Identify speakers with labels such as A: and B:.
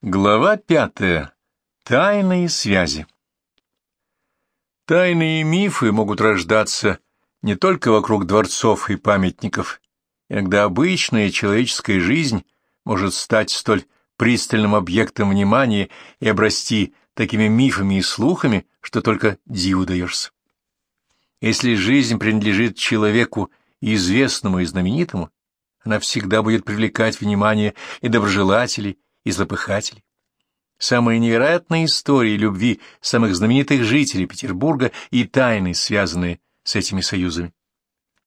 A: Глава пятая. Тайные связи. Тайные мифы могут рождаться не только вокруг дворцов и памятников. Иногда обычная человеческая жизнь может стать столь пристальным объектом внимания и обрасти такими мифами и слухами, что только диву даешься. Если жизнь принадлежит человеку известному и знаменитому, она всегда будет привлекать внимание и доброжелателей, и злопыхателей. Самые невероятные истории любви самых знаменитых жителей Петербурга и тайны, связанные с этими союзами.